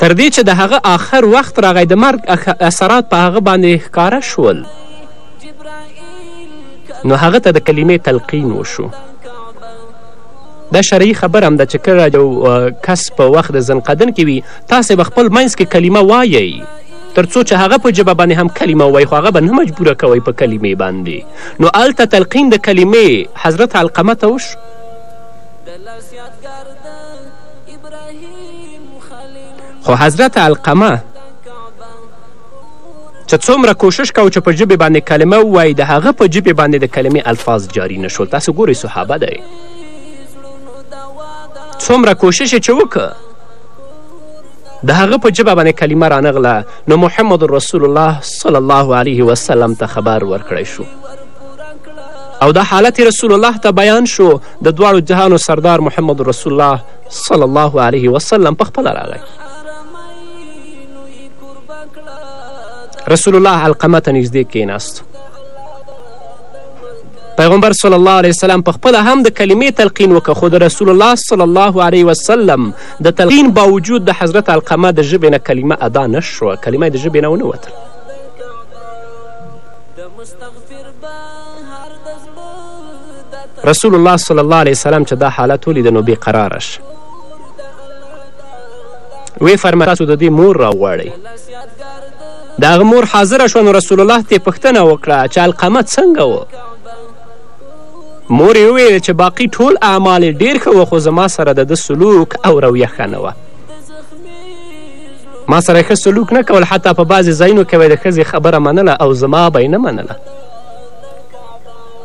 تر دې چې د هغه آخر وخت راغی د مرګ اثرات په هغه باندې ښکاره شول نو هغه ته د کلمې تلقین وشو دا شرعي خبره هم ده چې کله یو کس په وخت د زنقدن کې وي تاسې به خپل منځ کې کلمه وایئ تر څو چې هغه په ژبه باندې هم کلمه ووایي خو هغه به نه مجبوره کوئ په کلمې باندې نو هلته تلقین د کلمې حضرت علقمه ته وشو خو حضرت علقمه چې څومره کوشش کاوه چې په ژبې باندې کلمه ووایي د هغه په ژبې باندې د کلمې الفاظ جاری نه شول تاسو ګورئ صحابه دی څومره کوشش یې چې وکړه د هغه په ژبه باندې کلمه رانغله نو محمد رسول الله صلی الله علیه وسلم ته خبر ورکړی شو او دا حالت رسول الله ته بیان شو د دواړو جهانو سردار محمد رسول الله صلی الله علیه وسلم په خپله راغی رسول الله علقمه ته نږدې کیناست پیغمبر صلی الله علیه وسلم په خپله هم د کلمې تلقین وکړه خو د رسول الله صلی الله علیه وسلم د تلقین باوجود د حضرت علقمه د ژبې نه کلمه ادا نه شوه کلمه د ژبې نه ونه وتله رسول الله صلی الله علیه وسلم چې دا حالت ولید نو بې قراره شو ویې فرمایل تاسو د دې مور راغواړئ د هغه مور حاضره شوه نو رسول الله ترې پوښتنه وکړه چې القمه څنګه و مور یې وویل چې باقي ټول اعمال یې ډېر ښه وه خو زما سره د ده سلوک او رویه ښه نه وه ما سره ښه سلوک نه کول حتی په بعضې ځایونو کې به د ښځې خبره منله او زما به نه منله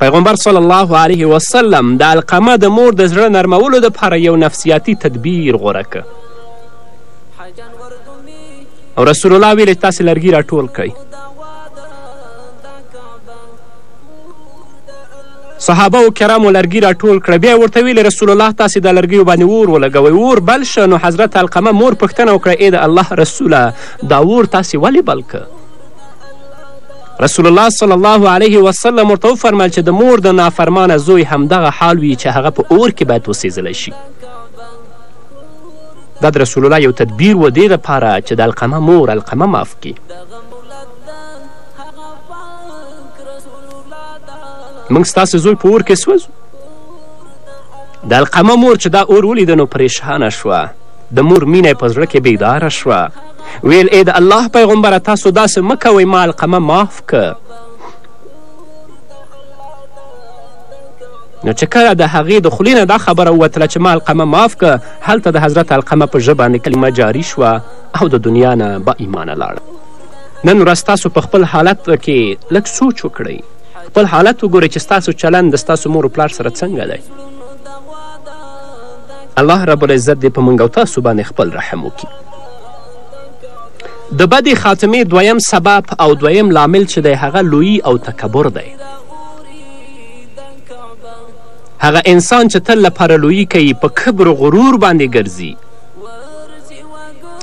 پیغمبر صلی الله علیه وسلم د القمه د مور د زړه نرمولو دپاره یو نفسیاتي تدبیر غوره که او رسول الله ویلې تاسې لرګي راټول کړئ صحابه و کرامو لرګي راټول کړه بیا یې ورته ویلې رسول الله تاسې دا لرګیو باندې اور ولګوئ اور بل شه نو حضرت القمه مور پوښتنه وکړه ای د الله رسوله دا اور تاسې ولې بل که رسول الله صلی الله علیه وسلم ورته وفرمیل چې د مور د نافرمانه زوی همدغه حال وي چې هغه په اور کې باید وسېزلی شي دا د رسول الله یو تدبیر و دې دپاره چې د القمه مور القمه معاف کړي موږ ستاسې زوی په اور کې سوځو د القمه مور چې دا اور ولیده نو پریشانه شوه د مور مینه په زړه کې بیداره شوه ویل ای د الله پیغمبره تاسو داسې مه کوئ ما القمه معاف که نو چې کله د هغې د خولې نه دا خبره ووتله چې ما القمه معاف که هلته د حضرت القمه په ژبه باندې کلمه جاري شوه او د دنیا نه با ایمانه لاړه نن ورځ تاسو په خپل حالت کې لږ سوچ وکړئ خپل حالت وګورئ چې ستاسو چلند د ستاسو مور و پلار سره څنګه دی الله رب العزت دې په موږ او تاسو باندې خپل رحم وکړي د بدې خاتمې دویم سبب او دویم لامل چې دی هغه لویی او تکبر دی هغه انسان چې تل لپاره لویی کوي په کبر و غرور باندې ګرځي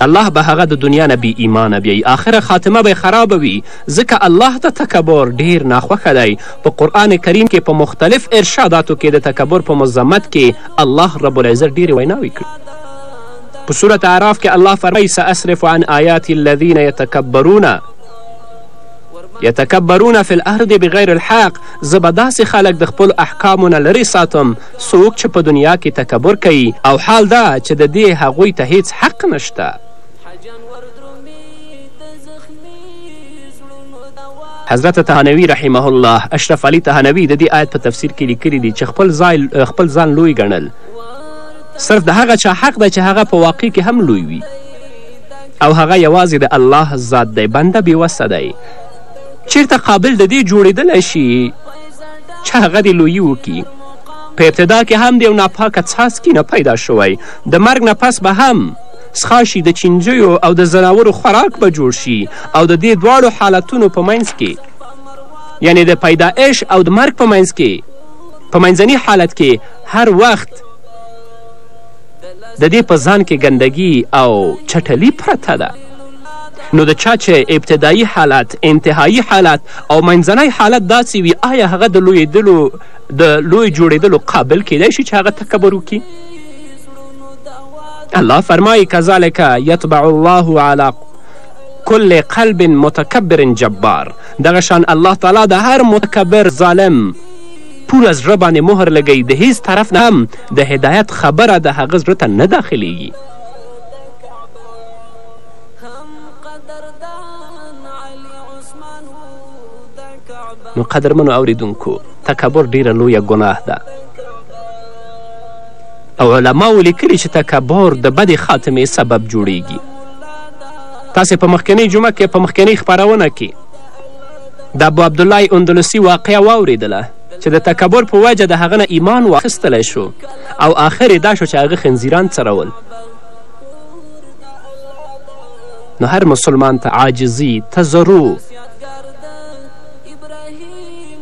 الله به هغه د دنیا نه بې ایمانه بیایي آخره خاتمه به یې خرابه وي ځکه الله ته تکبر ډیر ناخوښه دی په قرآن کریم کې په مختلف ارشاداتو کې د تکبر په مذمت کې الله رب العزت ډیرې ویناوې کړي په صورت اعراف کې الله فرمایي ساصرف عن آیات الذین یتکبرون یتکبرون فی الارض بغیر الحق زه به داسې خلک د خپلو احکامو نه لرې ساتم څوک چې په دنیا کې تکبر کوي او حال دا چې د دې هغوی ته هېڅ حق نه شته. حضرت تهانوي رحمه الله، اشرف علي تهانوي، د دې آیت په تفسیر کې لیکلي دي چې خپل ځای خپل ځان لوی ګڼل صرف د هغه چا حق دی چې هغه په واقع کې هم لوی وي او هغه یوازې د الله ذات دی بنده بېوسه دی چیرته قابل د دې جوړېدلی شي چې هغه دې لویي وکړي په ابتدا کې هم د یو ناپاکه څاڅکي نه پیدا شوی د مرګ نه پس به هم څښاشي د چینجیو او د ځناورو خوراک به جوړ شي او د دې دواړو حالتونو په منځ کې یعنی د پیدایش او د مرګ په منځ کې په منځني حالت کې هر وخت د دې په ځان کې ګندګي او چټلي پرته ده نو د چا چې ابتدایي حالت انتهایی حالت او منځنی حالت داسې وي آیا هغه د لویېدلو د لوی جوړېدلو قابل کیدای شي چې هغه تکبر وکړي الله فرمایي کذلک یطبع الله علی کل قلب متکبر جبار دغه شان الله تعالی د هر متکبر ظالم پوره زړه باندې مهر لګوي د هیڅ طرف نه هم د هدایت خبره د هغه زړه ته نه داخلیږي نو قدرمنو اوریدونکو تکبر ډیره لویه ګناه ده او علماو لیکلي چې تکبر د بدې خاتمې سبب جوړیږي تاسې په مخکنۍ جمعه کې په مخکنۍ خپرونه کې د ابو عبدالله اندلسي واقعه واوریدله چې د تکبر په وجه د هغه نه ایمان واخیستلی شو او آخر دا شو چې هغه خنزیران څرول نو هر مسلمان ته عاجزي تضرع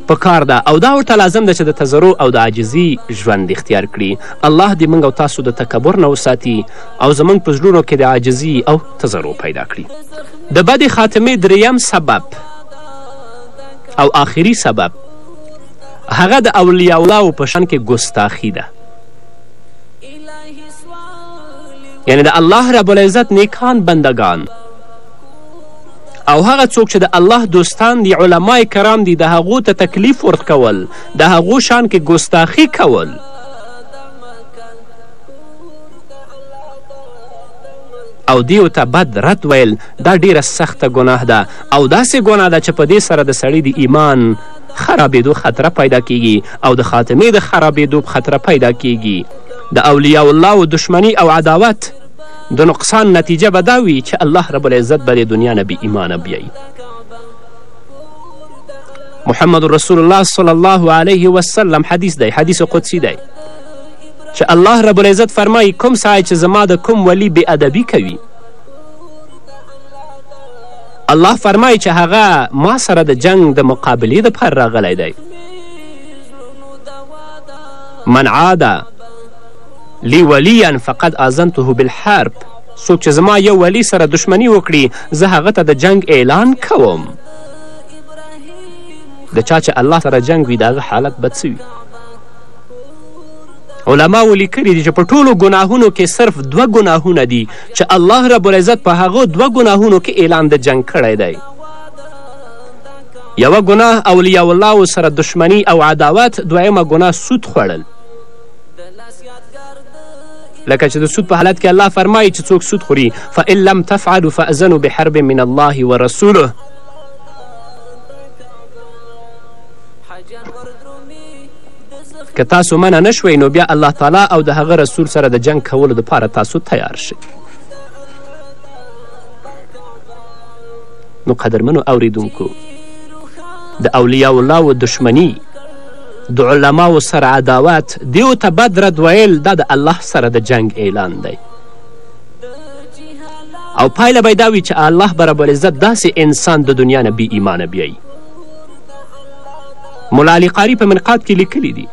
پکار ده او دا ورته لازم ده چې د تضرع او د عاجزي ژوند اختیار کړي الله دې موږ او تاسو د تکبر نه وساتي او زموږ په زړونو کې د عاجزي او تضرع پیدا کړي د بدې خاتمې دریم سبب او آخري سبب هغه د اولیاء الله په شان کې ګستاخي ده یعنی د الله رب العزت نیکان بندگان او هغه څوک چې د الله دوستان دي علما کرام دي د هغو ته تکلیف ورکول د هغو شان کې ګستاخي کول او دیو ته بد رد ویل دا ډیره سخته ګناه ده او داسې ګناه ده چې په دې سره د سړي د ایمان خرابېدو خطره پیدا کیږي او د خاتمې د خرابېدو خطره پیدا کیږي د اولیاء الله و دشمنی او عداوت د نقصان نتیجه به دا وي چې الله رب العزت به د دنیا نه بې ایمانه بیایي محمد رسول الله صلی الله علیه وسلم حدیث دی حدیث قدسی دی چې الله رب العزت فرمایي کوم سړی چې زما د کوم ولی بې ادبي کوي الله فرمایي چې هغه ما سره د جنگ د مقابلې دپاره راغلی دی من عاده لي وليا فقد آذنته بالحرب څوک چې زما یو ولي سره دښمني وکړي زه هغه ته د جنګ اعلان کوم د چا چې الله سره جنګ وي د هغه حالت به څه وي علماو لیکلي دي چې په ټولو ګناهونو کې صرف دوه ګناهونه دي چې الله رب العزت په هغو دوه ګناهونو کې اعلان د جنګ کړی دی یوه ګناه اولیاء الله سره دښمني او عداوت دویمه ګناه سود خوړل لکه چې د سود په حالت کې الله فرمایي چې څوک سود خوري فان لم تفعلوا فاذنوا بحرب من الله ورسوله که تاسو منع نه شوئ نو بیا الله تعالی او د هغه رسول سره د جنگ کولو دپاره تاسو تیار شئ نو قدرمنو اوریدونکو د اولیاء الله و دښمني د علماو سره عداوت دیو ته بد رد ویل دا د الله سره د جنګ اعلان دی او پایله به یې دا وي چې الله به ربالعزت داسې انسان د دنیا نه بې ایمانه بیایي ملا علي قاري په منقاد کې لیکلي دي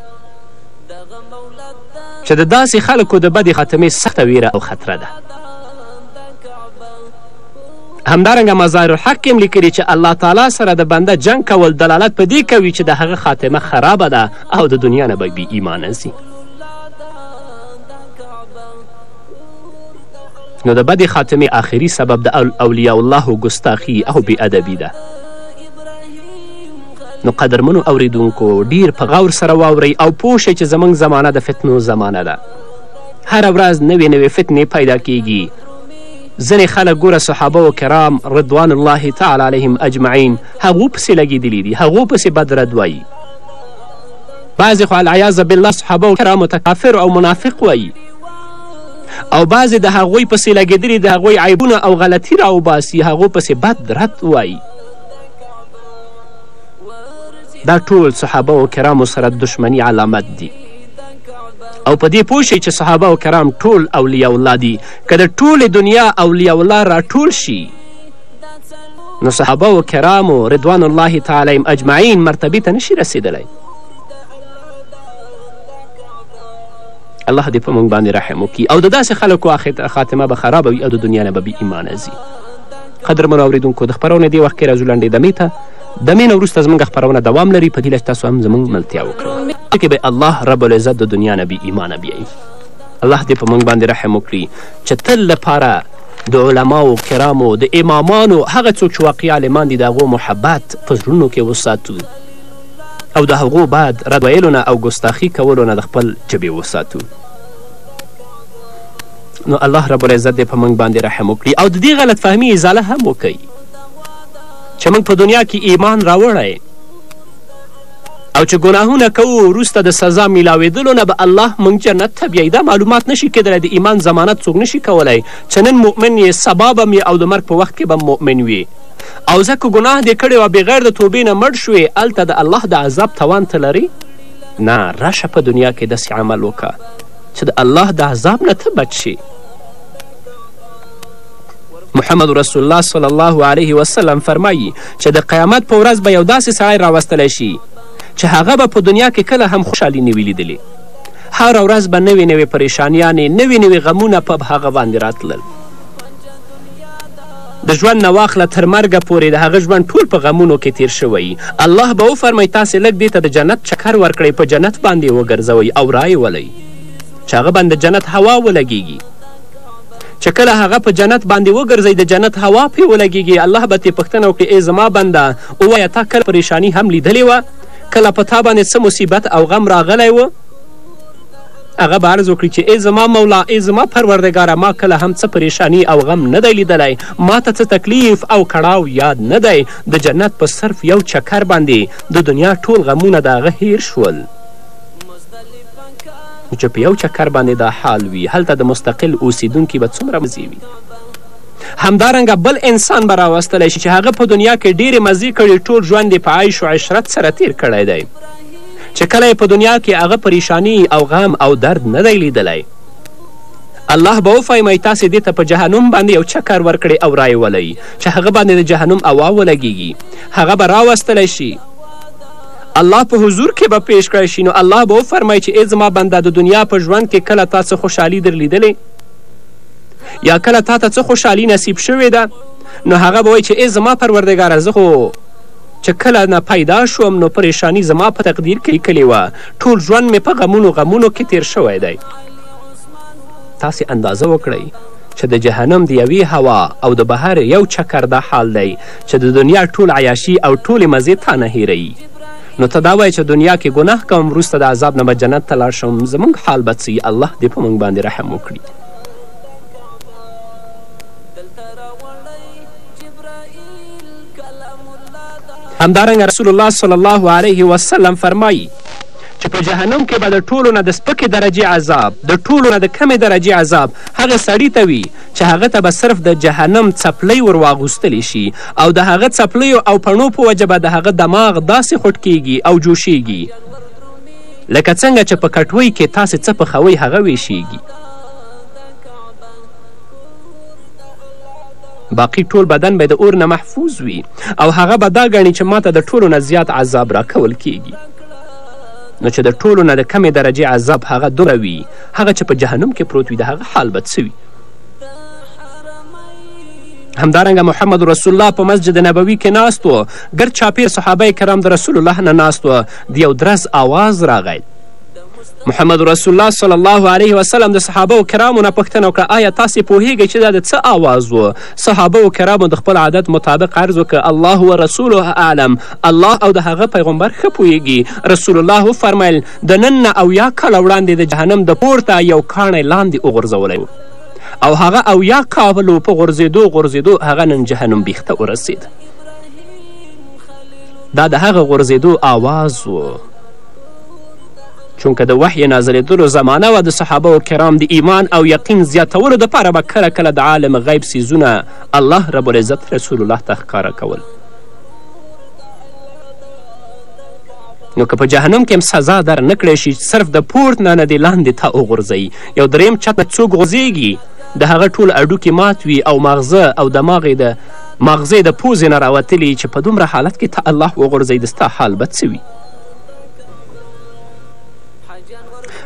چې د داسې خلکو د بدې خاتمې سخته ویره او خطره ده همدارنګه مظاهر الحق کې هم لیکلي چې الله تعالی سره د بنده جنګ کول دلالت په دې کوي چې د هغه خاتمه خرابه ده او د دنیا نه به بې ایمانه ځي نو د بدې خاتمې آخري سبب د اولیاء الله ګستاخي او بې ادبي ده نو قدرمنو اوریدونکو ډیر په غور سره واورئ او پوه شئ چې زموږ زمانه د فتنو زمانه ده هره ورځ نوې نوې فتنې پیدا کیږي ځنې خلک ګوره صحابه و کرام رضوان الله تعالی علیهم اجمعین هغو پسې لګېدلي دي هغو پسې بد رد وایي بعضې خو العیاذ بالله صحابه و کرامو ته کافر او منافق وایي او بعضې د هغوی پسې لګېدلي د هغوی عیبونه او غلطي راوباسي هغو پسې بد رد وایي دا ټول صحابه و کرامو سره دشمني علامت دي او په دې پوه شئ چې صحابه و کرام ټول اولیاء الله دي که د ټولې دنیا اولیاء الله راټول شي نو صحابه و کرامو رضوان الله تعالی اجمعین مرتبې ته نشي رسېدلی الله دې په موږ باندې رحم وکړي او د داسې خلکو خاتمه به خرابه وي او د دنیا نه به بې ایمانه ځي قدرمنو اورېدونکو د خپرونې دې وخت کې راځو لنډې دمې ته دمې نه وروسته زموږ خپرونه دوام لري په هیله چې تاسو هم زموږ ملتیا وکړئ چې به الله رب العزت د دنیا نه بې ایمانه بیایي الله دې په موږ باندې رحم وکړي چې تل لپاره د علماو کرامو د امامانو هغه څوک چې واقعي عالمان دي د هغو محبت په زړونو کې وساتو او د هغو بعد رد ویلو نه او ګستاخي کولو نه د خپل ژبې وساتو نو الله رب العزت دې په موږ باندې رحم وکړي او د دې غلط فهمي ازاله هم وکړي چې موږ په دنیا کې ایمان راوړی او چې ګناهونه کوو وروسته د سزا میلاوېدلو نه به الله موږ جنت ته بیایي دا معلومات نشي کېدلی د ایمان ضمانت څوک نشي کولی چې نن مؤمن یې سبا به یې او د مرګ په وخت کې به مؤمن وي او زه که ګناه دې کړی وه بغیر د توبې نه مړ شوې هلته د الله د عذاب توان ته لري نه راشه په دنیا کې داسې عمل وکړه چې د الله د عذاب نه ته بچ شي محمد رسول الله صلی الله علیه وسلم فرمایي چې د قیامت په ورځ به یو داسې سړی راوستلی شي چې هغه به په دنیا کې کله هم خوشحالي نه وي لیدلې هره ورځ به نوې نوې پریشانیانې نوې نوې غمونه په هغه باندې راتلل د ژوند نه واخله تر مرګه پورې د هغه ژوند ټول په غمونو کې تیر شوی الله به وفرمی تاسې لږ دې ته د جنت چکر ورکړئ په جنت باندې وګرځوئ او رایې ولئ چې هغه باندې جنت هوا ولګیږي چې کله هغه په جنت باندې وګرځي د جنت هوا پرې ولګېږي الله به ترې پوښتنه وکړي ای زما بنده ووایه تا کله پریشاني هم لیدلې وه کله په تا باندې څه مصیبت او غم راغلی و هغه به عرض وکړي چې ای زما مولا ای زما پروردګاره ما کله هم څه پریشانی او غم نه دی لیدلی ما ته څه تکلیف او کړاو یاد نه دی د جنت په صرف یو چکر باندې د دنیا ټول غمونه د هغه هیر شول چې په یو چکر باندې دا حال وي هلته د مستقل اوسیدونکي به څومره مزې وي همدارنګه بل انسان به راوستلی شي چې هغه په دنیا کې ډېرې مزې کړي ټول ژوند یې په عیش و عشرت سره تیر کړی دی چې کله په دنیا کې هغه پریشانی او غم او درد نه دی لیدلی الله به وفرمایي تاسې دې ته په جهنم باندې یو چکر ورکړئ او رایې ولئ چې هغه باندې د جهنم هوا ولګیږي هغه به راوستلی شي الله په حضور کښې به پېش کړی شي نو الله به وفرمائی چې اې زما بنده د دنیا په ژوند کښې کله تا څه خوشحالی در لیدلې یا کله تا ته څه خوشحالی نصیب شوې ده نو هغه به وایي چې اې زما پروردګاره زه خو چې کله نه پیدا شوم نو پریشانی زما په تقدیر کې لیکلې وه ټول ژوند مې په غمونو غمونو کې تیر شوی دی تاسې اندازه وکړئ چې د جهنم د یوې هوا او د بهر یو چکر دا حال دی چې د دنیا ټول عیاشي او ټولې مزې تا نه هیروي نو ته دا وایه چې دنیا کې ګناه کوم وروسته د عذاب نه به جنت ته لاړ شم زموږ حال به څه الله دې په موږ باندې رحم وکړي همدارنګه رسول الله صلی الله علیه وسلم فرمایی چې په جهنم کې به د ټولو نه د سپکې درجې عذاب د ټولو نه د کمې درجې عذاب هغه سړي ته وي چې هغه ته به صرف د جهنم څپلۍ ور واغوستلې شي او د هغه څپلیو او پڼو په وجه به د هغه دماغ داسې خوټ کیږي او جوشیږي لکه څنګه چې په کټوۍ کې تاسې څه پخوئ هغه ویشیږي باقي ټول بدن به د اور نه محفوظ وي او هغه به دا ګڼي چې ماته د ټولو نه زیات عذاب راکول کیږي نو چې د ټولو نه د کمې درجې عذاب هغه دومره وي هغه چې په جهنم کې پروت وي د هغه حال به څه وي همدارنګه محمد رسول الله په مسجد نبوي کې ناست و ګرد چاپیر صحابه کرام د رسول الله نه ناست و د یو درز آواز راغی محمد رسول الله صلی الله علیه وسلم د صحابه کرامو نه پوښتنه وکړه آیا تاسې پوهیږئ چې دا د څه آواز و صحابه کرامو د خپل عادت مطابق عرض وکړه الله و رسوله اعلم الله او د هغه پیغمبر ښه پوهیږي رسول الله وفرمیل د نن نه اویا کاله وړاندې د جهنم د پورته یو کاڼی لاندې وغورځولی و او هغه اویا کالو په غورځېدو غورځېدو هغه نن جهنم بیخ ته ورسېد دا د هغه غورځېدو آواز و چونکه د وحی نازلېدلو زمانه وه د صحابه کرام د ایمان او یقین زیاتولو دپاره به کله کله د عالم غیب څیزونه الله رب العزت رسول الله ته ښکاره کول نو که په جهنم کې هم سزا در نه کړی شي صرف د پورت نه نه دې لاندې ته وغورځوي یو دریم چت نه څوک غورځېږي د هغه ټول اډوکي مات وي او ماغزه او دماغ یې د ماغزه د پوزې نه راوتلي چې په دومره حالت کې ته الله وغورځوي د ستا حال به څه وي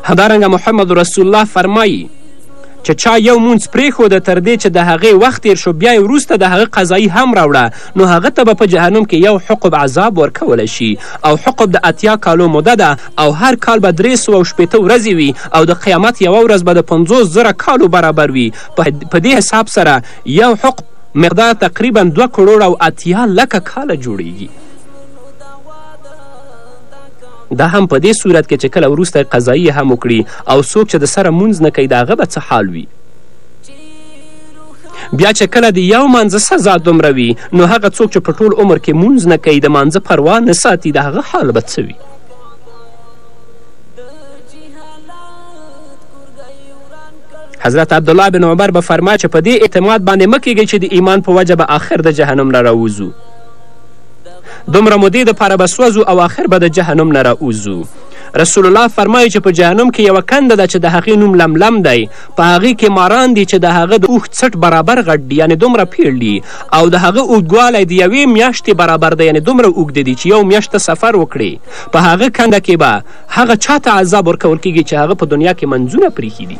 همدارنګه محمد رسول الله فرمایي چې چا یو مونځ پرېښوده تر دې چې د هغې وخت تېر شو بیا یې وروسته د هغه قضایی هم راوړه نو هغه ته به په جهنم کې یو حقب عذاب ورکول شي او حقب د اتیا کالو موده ده او هر کال به درې سوه او شپېته ورځې وي او د قیامت یوه ورځ به د پنځوس زره کالو برابر وي په دې حساب سره یو حقب مقدار تقریبا دوه کروړه او اتیا لکه کاله جوړیږي دا هم په دې صورت کې چې کله وروسته قضایی هم وکړي او څوک چې د سره مونځ نه کوي د هغه به څه حال وي بیا چې کله د یو مانځه سزا دومره وي نو هغه څوک چې په ټول عمر کې مونځ نه کوي د مانځه پروا نه ساتي د هغه حال به څه وي حضرت عبدالله بن عمر به فرما چې په دې اعتماد باندې مه کیږئ چې د ایمان په وجه به آخر د جهنم نه راوځو دومره مودې دپاره به سوځو او آخر به د جهنم نه راوځو رسول الله فرمایي چې په جهنم کې یوه کنده ده چې د هغې نوم لملم دی په هغې کې ماران دي چې د هغه د اوښ څټ برابر غټ دي یعنې دومره پیړ دي او د هغه اوږدوالی د یوې میاشتې برابر دی یعنې دومره اوږد دي چې یو میاشت سفر وکړي په هغه کنده کې به هغه چا ته عذاب ورکول کیږي چې هغه په دنیا کې منځونه پریښي دي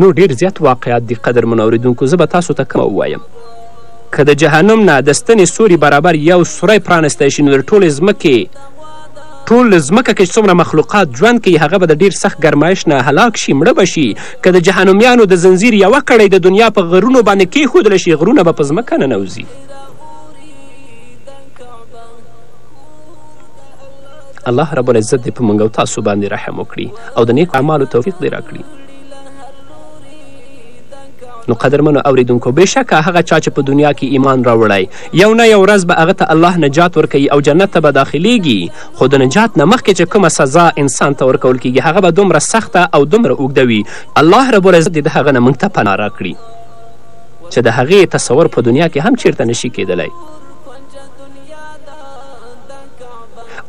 نور ډېر زیات واقعات دي قدرمن اوریدونکو زه به تاسو ته کومه ووایم که د جهنم نه د ستنې سوري برابر یو سوری پرانستی شي نو د ټولې ځمکې ټول ځمکه کې څومره مخلوقات ژوند کوي هغه به د ډیر سخت ګرمایش نه هلاک شي مړه به شي که د جهنمیانو د زنځیر یوه کړۍ د دنیا په غرونو باندې کیښودل شي غرونه به په ځمکه ننوځي الله رب العزت دې په موږ او تاسو باندې رحم وکړي او د نیکو اعمالو توفیق دې راکړي نو قدرمنو اوریدونکو بېشکه هغه چا چې په دنیا کې ایمان راوړی یو نه یو ورځ به هغه ته الله نجات ورکوي او جنت ته به داخلیږي خو د نجات نه مخکې چې کومه سزا انسان ته ورکول کیږي هغه به دومره سخته او دومره اوږده وي الله رب العزت دې د هغه نه موږ ته پناه راکړي چې د هغې تصور په دنیا کې هم چیرته نشي کیدلی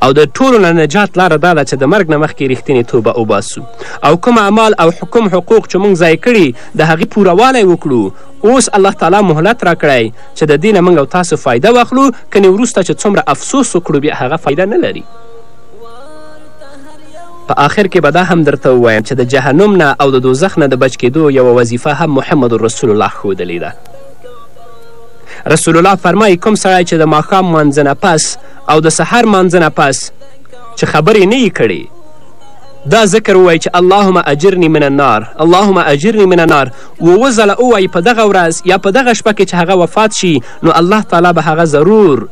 او د ټولو نه نجات لاره دا ده چې د مرګ نه مخکې رښتینې توبه وباسو او کوم اعمال او حکم حقوق چې موږ ځای کړي د هغې پورهوالی وکړو اوس الله تعالی مهلت راکړی چې د دې نه موږ او تاسو فایده واخلو کنې وروسته چې څومره افسوس وکړو بیا هغه فایده نه لري په آخر کې به دا هم درته ووایم چې د جهنم نه او د دوزخ نه د بچ کېدو یوه وظیفه هم محمد رسول الله ښودلې ده رسول الله فرمایي کوم سړی چې د ماښام مانځه نه پس او د سحر مانځه نه پس چې خبرې نه یي کړي دا ذکر ووایي چې اللهم اجرني من النار اللهم اجرني من النار اووه ځله ووایي په دغه ورځ یا په دغه شپه کې چې هغه وفات شي نو الله تعالی به هغه ضرور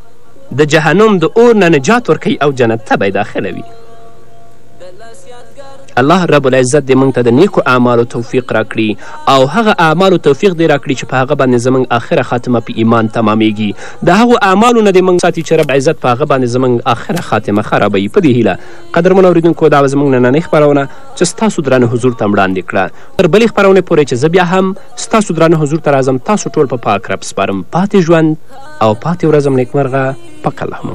د جهنم د اور نه نجات ورکوي او جنت ته به یې داخلوي الله رب العزت دې موږ ته د نیکو اعمالو توفیق راکړي او هغه اعمالو توفیق دې راکړي چې په هغه باندې زموږ آخره خاتمه په ایمان تمامیږي د هغو اعمالو نه دې موږ ساتي چې رب عزت په هغه باندې زموږ آخره خاتمه خرابوي په دې هیله قدرمنو اورېدونکو دا به زموږ نننۍ خپرونه چې ستاسو درانه حضور ته وړاندې کړه تر بلې خپرونې پورې چې زه بیا هم ستاسو درانه حضور ته راځم تاسو ټول په پاک رب سپارم پاتې ژوند او پاتې ورځم نیکمرغه پاک اللهم